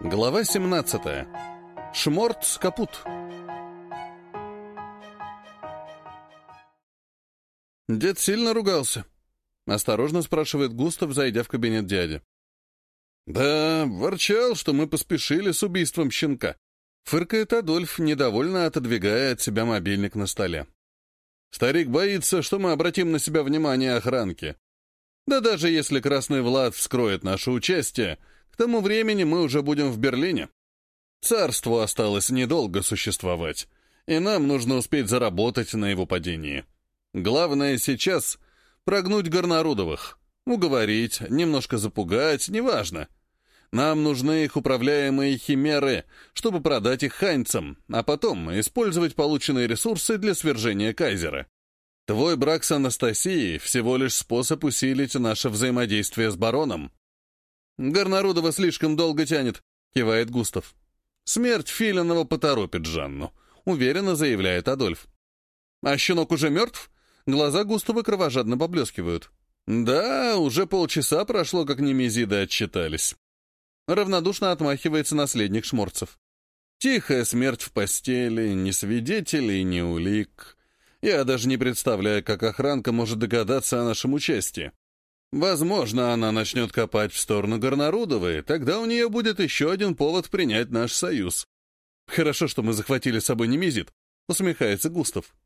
Глава 17. Шморт капут. Дед сильно ругался. Осторожно спрашивает Густав, зайдя в кабинет дяди. Да, ворчал, что мы поспешили с убийством щенка. Фыркает Адольф, недовольно отодвигая от себя мобильник на столе. Старик боится, что мы обратим на себя внимание охранки. Да даже если Красный Влад вскроет наше участие, к тому времени мы уже будем в Берлине. Царству осталось недолго существовать, и нам нужно успеть заработать на его падении. Главное сейчас — прогнуть Горнарудовых, уговорить, немножко запугать, неважно. Нам нужны их управляемые химеры, чтобы продать их ханьцам, а потом использовать полученные ресурсы для свержения кайзера. Твой брак с Анастасией — всего лишь способ усилить наше взаимодействие с бароном. «Горнарудова слишком долго тянет», — кивает Густав. «Смерть Филинова поторопит Жанну», — уверенно заявляет Адольф. «А щенок уже мертв?» Глаза Густава кровожадно поблескивают. «Да, уже полчаса прошло, как немезиды отчитались». Равнодушно отмахивается наследник Шморцев. «Тихая смерть в постели, ни свидетелей, ни улик. Я даже не представляю, как охранка может догадаться о нашем участии. Возможно, она начнет копать в сторону Горнарудовой, тогда у нее будет еще один повод принять наш союз. Хорошо, что мы захватили с собой Немезид, усмехается Густав.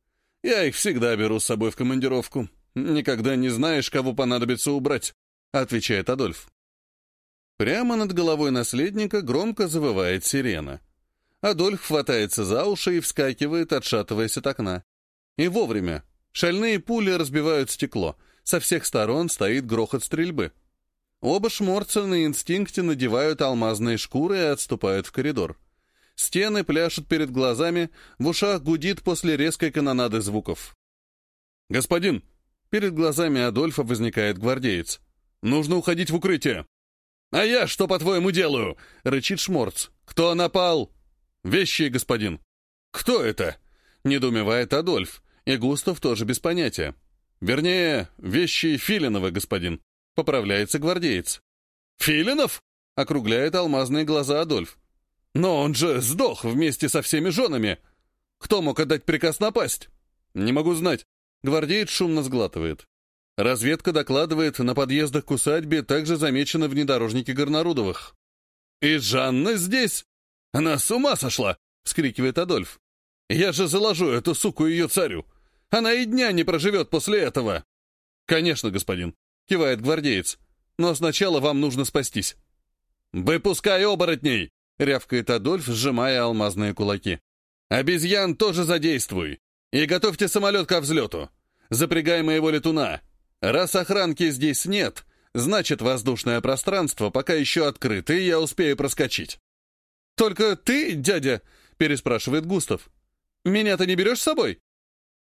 Я их всегда беру с собой в командировку. Никогда не знаешь, кого понадобится убрать, отвечает Адольф. Прямо над головой наследника громко завывает сирена. Адольф хватается за уши и вскакивает, отшатываясь от окна. И вовремя. Шальные пули разбивают стекло — со всех сторон стоит грохот стрельбы. Оба шморца на инстинкте надевают алмазные шкуры и отступают в коридор. Стены пляшут перед глазами, в ушах гудит после резкой канонады звуков. «Господин!» Перед глазами Адольфа возникает гвардеец. «Нужно уходить в укрытие!» «А я что, по-твоему, делаю?» — рычит Шморц. «Кто напал?» «Вещи, господин». «Кто это?» — недоумевает Адольф, и Густав тоже без понятия. «Вернее, вещи Филинова, господин», — поправляется гвардеец. «Филинов?» — округляет алмазные глаза Адольф. «Но он же сдох вместе со всеми женами. Кто мог отдать приказ напасть?» «Не могу знать». Гвардеец шумно сглатывает. Разведка докладывает, на подъездах к усадьбе также замечены внедорожники Горнарудовых. «И Жанна здесь? Она с ума сошла!» — вскрикивает Адольф. «Я же заложу эту суку ее царю! Она и дня не проживет после этого!» «Конечно, господин», — кивает гвардеец. «Но сначала вам нужно спастись». «Выпускай оборотней!» — рявкает Адольф, сжимая алмазные кулаки. «Обезьян тоже задействуй! И готовьте самолет ко взлету! Запрягай моего летуна! Раз охранки здесь нет, значит, воздушное пространство пока еще открыто, и я успею проскочить». «Только ты, дядя?» — переспрашивает Густав. «Меня ты не берешь с собой?»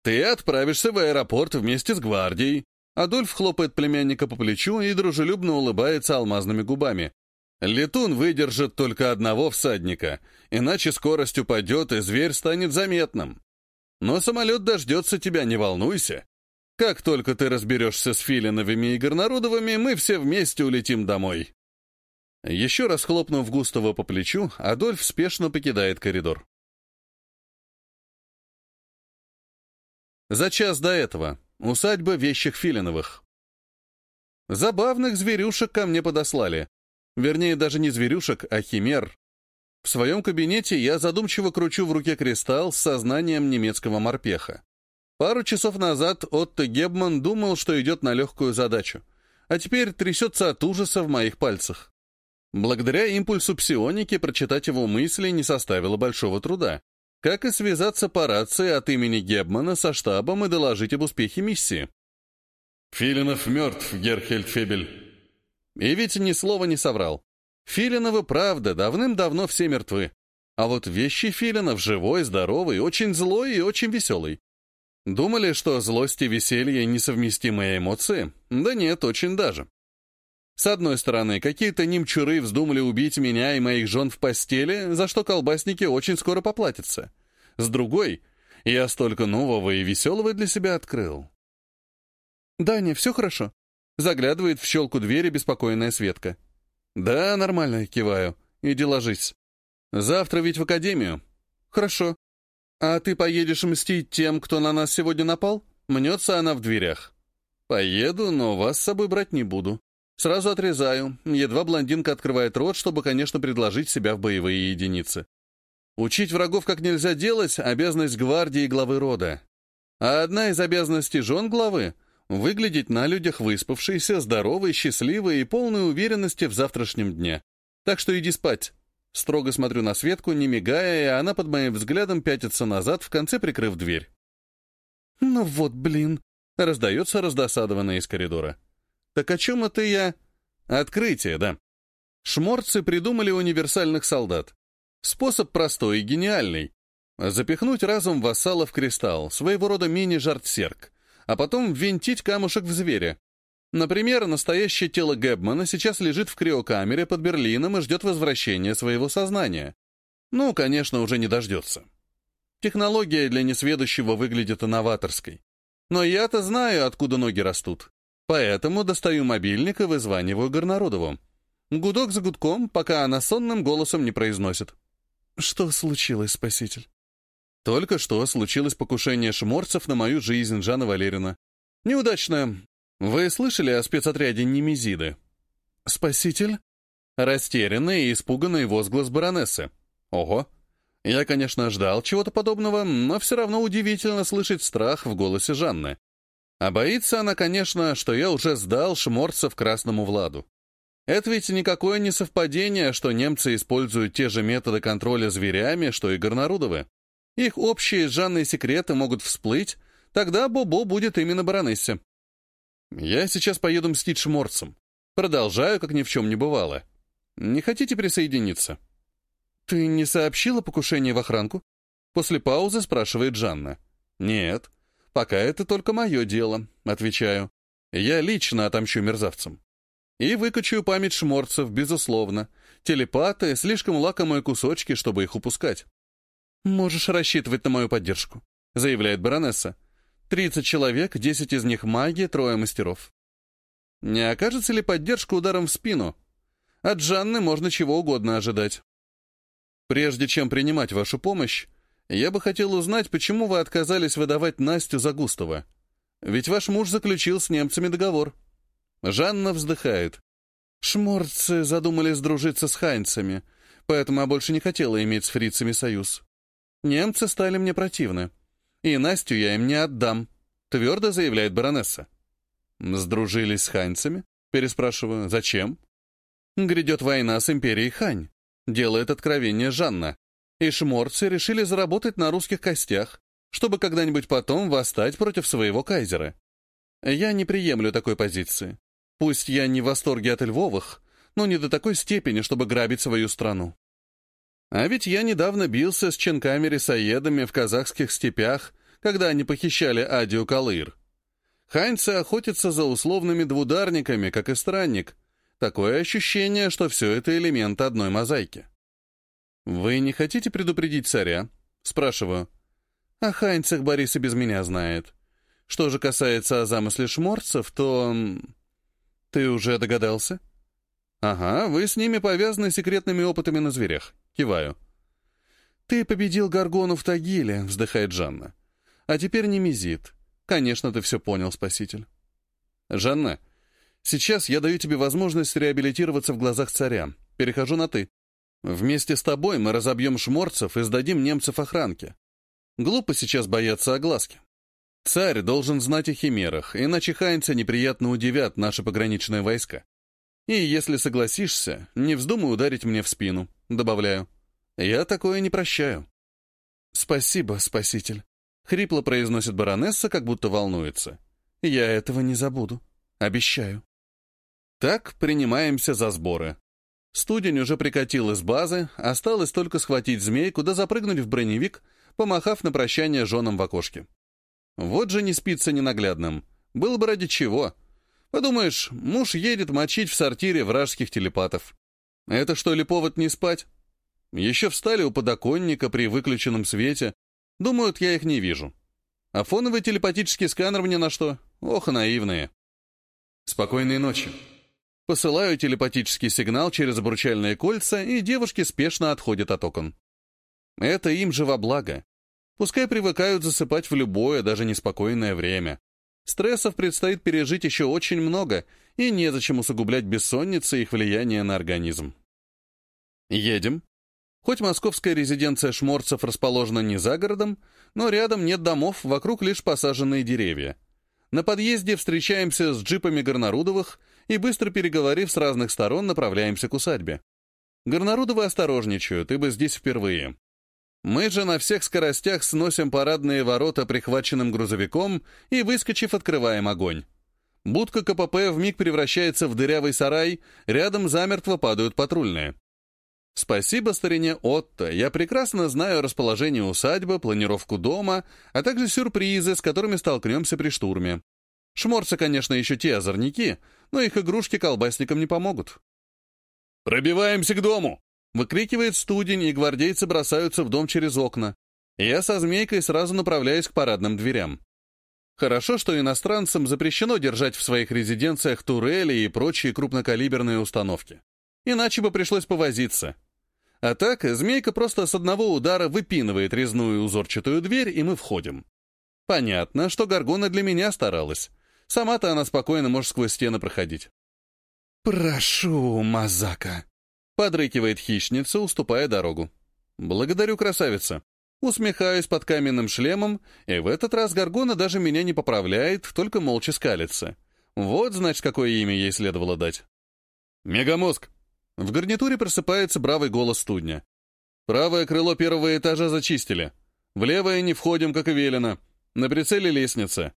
«Ты отправишься в аэропорт вместе с гвардией». Адольф хлопает племянника по плечу и дружелюбно улыбается алмазными губами. «Летун выдержит только одного всадника, иначе скорость упадет, и зверь станет заметным. Но самолет дождется тебя, не волнуйся. Как только ты разберешься с Филиновыми и Горнарудовыми, мы все вместе улетим домой». Еще раз хлопнув Густава по плечу, Адольф спешно покидает коридор. За час до этого. Усадьба вещих Филиновых. Забавных зверюшек ко мне подослали. Вернее, даже не зверюшек, а химер. В своем кабинете я задумчиво кручу в руке кристалл с сознанием немецкого морпеха. Пару часов назад Отто Гебман думал, что идет на легкую задачу, а теперь трясется от ужаса в моих пальцах. Благодаря импульсу псионики прочитать его мысли не составило большого труда как и связаться по рации от имени Гебмана со штабом и доложить об успехе миссии. «Филинов мертв, Герхельд Фебель». И ведь ни слова не соврал. Филиновы, правда, давным-давно все мертвы. А вот вещи Филинов живой, здоровый, очень злой и очень веселый. Думали, что злость и веселье — несовместимые эмоции? Да нет, очень даже. С одной стороны, какие-то немчуры вздумали убить меня и моих жен в постели, за что колбасники очень скоро поплатятся. С другой, я столько нового и веселого для себя открыл. «Даня, все хорошо?» Заглядывает в щелку двери беспокойная Светка. «Да, нормально», — киваю. Иди ложись. Завтра ведь в академию. Хорошо. А ты поедешь мстить тем, кто на нас сегодня напал? Мнется она в дверях. Поеду, но вас с собой брать не буду. Сразу отрезаю. Едва блондинка открывает рот, чтобы, конечно, предложить себя в боевые единицы. Учить врагов как нельзя делать — обязанность гвардии главы рода. А одна из обязанностей жен главы — выглядеть на людях выспавшейся, здоровой, счастливой и полной уверенности в завтрашнем дне. Так что иди спать. Строго смотрю на Светку, не мигая, и она под моим взглядом пятится назад, в конце прикрыв дверь. «Ну вот, блин!» — раздается раздосадованно из коридора. Так о чем это я? Открытие, да. Шморцы придумали универсальных солдат. Способ простой и гениальный. Запихнуть разум вассала в кристалл, своего рода мини-жартсерк, а потом ввинтить камушек в зверя. Например, настоящее тело Гэбмана сейчас лежит в криокамере под Берлином и ждет возвращения своего сознания. Ну, конечно, уже не дождется. Технология для несведущего выглядит инноваторской. Но я-то знаю, откуда ноги растут. Поэтому достаю мобильник и вызваниваю Горнарудову. Гудок за гудком, пока она сонным голосом не произносит. «Что случилось, спаситель?» «Только что случилось покушение шморцев на мою жизнь, Жанна Валерина. Неудачное. Вы слышали о спецотряде Немезиды?» «Спаситель?» Растерянный и испуганный возглас баронессы. «Ого!» Я, конечно, ждал чего-то подобного, но все равно удивительно слышать страх в голосе Жанны. А боится она, конечно, что я уже сдал шморцев Красному Владу. Это ведь никакое не совпадение, что немцы используют те же методы контроля зверями, что и Горнарудовы. Их общие с Жанной секреты могут всплыть, тогда Бобо будет именно баронессе. Я сейчас поеду мстить шморцам. Продолжаю, как ни в чем не бывало. Не хотите присоединиться? Ты не сообщила покушение в охранку? После паузы спрашивает Жанна. Нет. «Пока это только мое дело», — отвечаю. «Я лично отомщу мерзавцам». И выкачаю память шморцев, безусловно. Телепаты — слишком лакомые кусочки, чтобы их упускать. «Можешь рассчитывать на мою поддержку», — заявляет баронесса. «Тридцать человек, десять из них маги, трое мастеров». Не окажется ли поддержка ударом в спину? От Жанны можно чего угодно ожидать. Прежде чем принимать вашу помощь, я бы хотел узнать, почему вы отказались выдавать Настю за Густова. Ведь ваш муж заключил с немцами договор. Жанна вздыхает. Шморцы задумали сдружиться с хайнцами, поэтому я больше не хотела иметь с фрицами союз. Немцы стали мне противны. И Настю я им не отдам, твердо заявляет баронесса. Сдружились с хайнцами? Переспрашиваю. Зачем? Грядет война с империей Хань. Делает откровение Жанна и шморцы решили заработать на русских костях, чтобы когда-нибудь потом восстать против своего кайзера. Я не приемлю такой позиции. Пусть я не в восторге от Львовых, но не до такой степени, чтобы грабить свою страну. А ведь я недавно бился с ченками-рисоедами в казахских степях, когда они похищали Адио Калыр. Хайнцы охотятся за условными двударниками, как и странник. Такое ощущение, что все это элементы одной мозаики. «Вы не хотите предупредить царя?» Спрашиваю. «О Хайнцах Борис и без меня знает. Что же касается о замысле шморцев, то... Ты уже догадался?» «Ага, вы с ними повязаны секретными опытами на зверях». Киваю. «Ты победил Гаргону в Тагиле», — вздыхает Жанна. «А теперь не мизит. Конечно, ты все понял, спаситель». «Жанна, сейчас я даю тебе возможность реабилитироваться в глазах царя. Перехожу на «ты». Вместе с тобой мы разобьем шморцев и сдадим немцев охранке. Глупо сейчас бояться огласки. Царь должен знать о химерах, иначе хайнцы неприятно удивят наши пограничные войска. И если согласишься, не вздумай ударить мне в спину, добавляю. Я такое не прощаю. Спасибо, спаситель. Хрипло произносит баронесса, как будто волнуется. Я этого не забуду. Обещаю. Так принимаемся за сборы. Студень уже прикатил из базы, осталось только схватить змейку да запрыгнуть в броневик, помахав на прощание женам в окошке. Вот же не спится ненаглядным. Было бы ради чего. Подумаешь, муж едет мочить в сортире вражеских телепатов. Это что ли повод не спать? Еще встали у подоконника при выключенном свете. Думают, я их не вижу. А фоновый телепатический сканер мне на что? Ох, наивные. Спокойной ночи. Посылаю телепатический сигнал через обручальные кольца, и девушки спешно отходят от окон. Это им же во благо. Пускай привыкают засыпать в любое, даже неспокойное время. Стрессов предстоит пережить еще очень много, и незачем усугублять бессонницы и их влияние на организм. Едем. Хоть московская резиденция шморцев расположена не за городом, но рядом нет домов, вокруг лишь посаженные деревья. На подъезде встречаемся с джипами Горнарудовых и, быстро переговорив с разных сторон, направляемся к усадьбе. Горнарудовы осторожничают, ибо здесь впервые. Мы же на всех скоростях сносим парадные ворота прихваченным грузовиком и, выскочив, открываем огонь. Будка КПП вмиг превращается в дырявый сарай, рядом замертво падают патрульные. Спасибо старине Отто, я прекрасно знаю расположение усадьбы, планировку дома, а также сюрпризы, с которыми столкнемся при штурме. Шморцы, конечно, еще те озорники, но их игрушки колбасникам не помогут. «Пробиваемся к дому!» — выкрикивает студень, и гвардейцы бросаются в дом через окна. Я со змейкой сразу направляюсь к парадным дверям. Хорошо, что иностранцам запрещено держать в своих резиденциях турели и прочие крупнокалиберные установки. Иначе бы пришлось повозиться. А так, змейка просто с одного удара выпинывает резную узорчатую дверь, и мы входим. Понятно, что Гаргона для меня старалась. Сама-то она спокойно может сквозь стены проходить. «Прошу, Мазака», — подрыкивает хищница, уступая дорогу. «Благодарю, красавица». Усмехаюсь под каменным шлемом, и в этот раз Гаргона даже меня не поправляет, только молча скалится. Вот, значит, какое имя ей следовало дать. «Мегамозг!» В гарнитуре просыпается бравый голос студня. Правое крыло первого этажа зачистили. В левое не входим, как и велено. На прицеле лестница.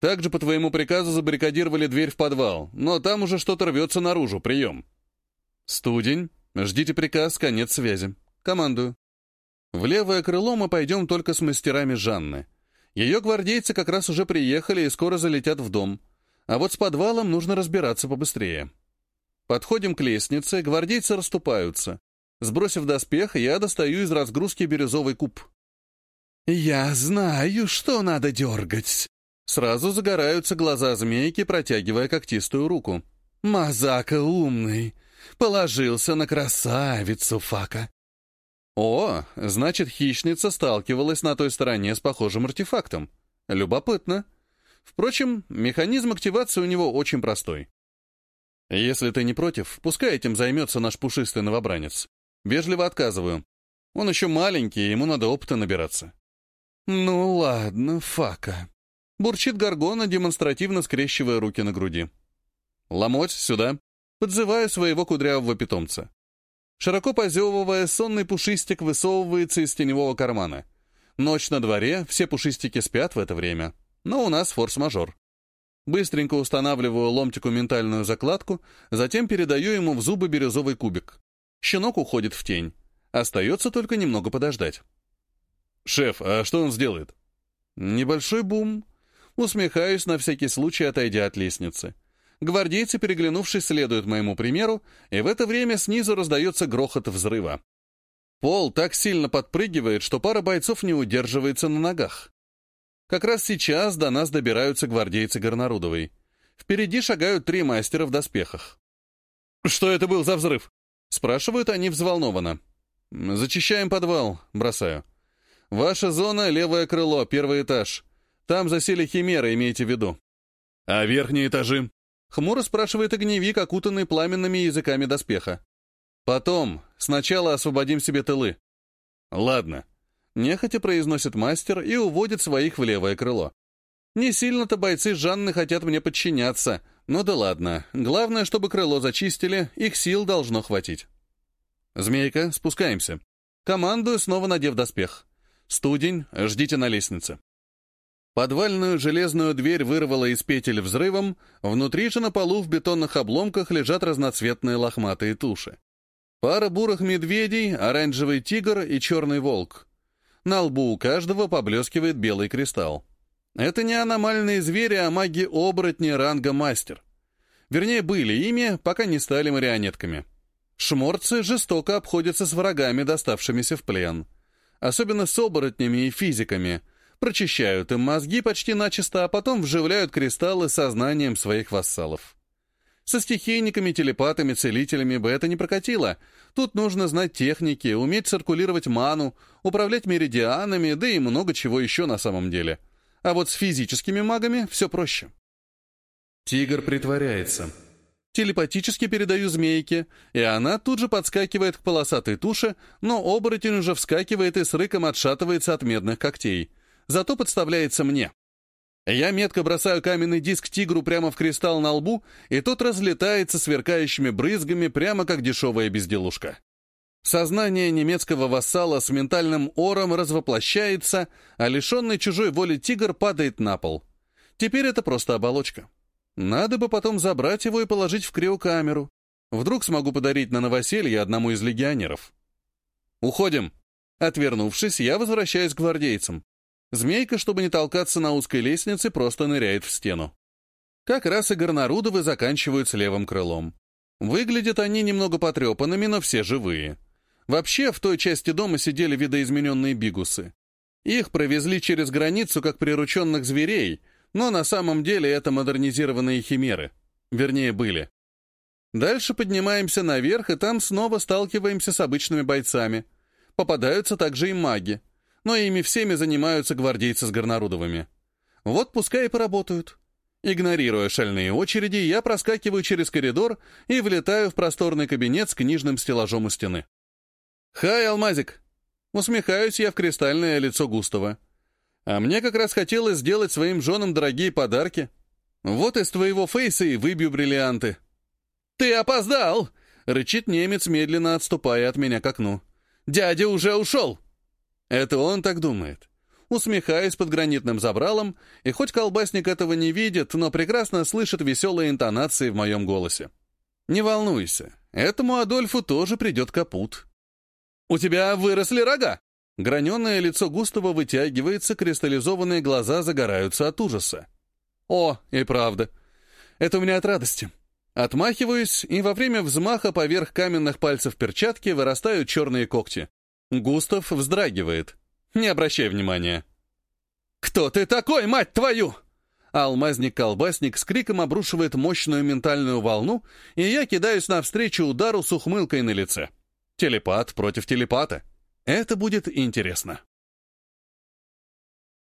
Также по твоему приказу забаррикадировали дверь в подвал, но там уже что-то рвется наружу. Прием. Студень. Ждите приказ, конец связи. Командую. В левое крыло мы пойдем только с мастерами Жанны. Ее гвардейцы как раз уже приехали и скоро залетят в дом. А вот с подвалом нужно разбираться побыстрее. Подходим к лестнице, гвардейцы расступаются. Сбросив доспех, я достаю из разгрузки бирюзовый куб. «Я знаю, что надо дергать!» Сразу загораются глаза змейки, протягивая когтистую руку. «Мазака умный! Положился на красавицу Фака!» «О, значит, хищница сталкивалась на той стороне с похожим артефактом. Любопытно. Впрочем, механизм активации у него очень простой. «Если ты не против, пускай этим займется наш пушистый новобранец. Вежливо отказываю. Он еще маленький, ему надо опыта набираться». «Ну ладно, фака», — бурчит Гаргона, демонстративно скрещивая руки на груди. «Ломоть, сюда!» — подзываю своего кудрявого питомца. Широко позевывая, сонный пушистик высовывается из теневого кармана. Ночь на дворе, все пушистики спят в это время. Но у нас форс-мажор. Быстренько устанавливаю ломтику ментальную закладку, затем передаю ему в зубы бирюзовый кубик. Щенок уходит в тень. Остается только немного подождать. «Шеф, а что он сделает?» «Небольшой бум». Усмехаюсь, на всякий случай отойдя от лестницы. Гвардейцы, переглянувшись, следуют моему примеру, и в это время снизу раздается грохот взрыва. Пол так сильно подпрыгивает, что пара бойцов не удерживается на ногах. Как раз сейчас до нас добираются гвардейцы Горнарудовой. Впереди шагают три мастера в доспехах. «Что это был за взрыв?» Спрашивают они взволнованно. «Зачищаем подвал», — бросаю. «Ваша зона — левое крыло, первый этаж. Там засели химеры, имейте в виду». «А верхние этажи?» Хмуро спрашивает огневик, окутанный пламенными языками доспеха. «Потом. Сначала освободим себе тылы». «Ладно», Нехотя произносит мастер и уводит своих в левое крыло. Не сильно-то бойцы Жанны хотят мне подчиняться, но да ладно. Главное, чтобы крыло зачистили, их сил должно хватить. Змейка, спускаемся. Командую, снова надев доспех. Студень, ждите на лестнице. Подвальную железную дверь вырвало из петель взрывом, внутри же на полу в бетонных обломках лежат разноцветные лохматые туши. Пара бурых медведей, оранжевый тигр и черный волк. На лбу у каждого поблескивает белый кристалл. Это не аномальные звери, а маги-оборотни ранга мастер. Вернее, были ими, пока не стали марионетками. Шморцы жестоко обходятся с врагами, доставшимися в плен. Особенно с оборотнями и физиками. Прочищают им мозги почти начисто, а потом вживляют кристаллы сознанием своих вассалов. Со стихийниками, телепатами, целителями бы это не прокатило. Тут нужно знать техники, уметь циркулировать ману, управлять меридианами, да и много чего еще на самом деле. А вот с физическими магами все проще. Тигр притворяется. Телепатически передаю змейке, и она тут же подскакивает к полосатой туше, но оборотень уже вскакивает и с рыком отшатывается от медных когтей. Зато подставляется мне. Я метко бросаю каменный диск тигру прямо в кристалл на лбу, и тот разлетается сверкающими брызгами, прямо как дешевая безделушка. Сознание немецкого вассала с ментальным ором развоплощается, а лишенный чужой воли тигр падает на пол. Теперь это просто оболочка. Надо бы потом забрать его и положить в криокамеру. Вдруг смогу подарить на новоселье одному из легионеров. «Уходим!» Отвернувшись, я возвращаюсь к гвардейцам. Змейка, чтобы не толкаться на узкой лестнице, просто ныряет в стену. Как раз и горнорудовы заканчивают с левым крылом. Выглядят они немного потрепанными, но все живые. Вообще, в той части дома сидели видоизмененные бигусы. Их провезли через границу как прирученных зверей, но на самом деле это модернизированные химеры. Вернее, были. Дальше поднимаемся наверх, и там снова сталкиваемся с обычными бойцами. Попадаются также и маги но ими всеми занимаются гвардейцы с Горнарудовыми. Вот пускай и поработают. Игнорируя шальные очереди, я проскакиваю через коридор и влетаю в просторный кабинет с книжным стеллажом у стены. «Хай, Алмазик!» Усмехаюсь я в кристальное лицо Густава. А мне как раз хотелось сделать своим женам дорогие подарки. Вот из твоего фейса и выбью бриллианты. «Ты опоздал!» — рычит немец, медленно отступая от меня к окну. «Дядя уже ушел!» Это он так думает. Усмехаясь под гранитным забралом, и хоть колбасник этого не видит, но прекрасно слышит веселые интонации в моем голосе. «Не волнуйся, этому Адольфу тоже придет капут». «У тебя выросли рога!» Граненое лицо Густава вытягивается, кристаллизованные глаза загораются от ужаса. «О, и правда. Это у меня от радости». Отмахиваюсь, и во время взмаха поверх каменных пальцев перчатки вырастают черные когти. Густав вздрагивает. Не обращай внимания. «Кто ты такой, мать твою?» Алмазник-колбасник с криком обрушивает мощную ментальную волну, и я кидаюсь навстречу удару с ухмылкой на лице. Телепат против телепата. Это будет интересно.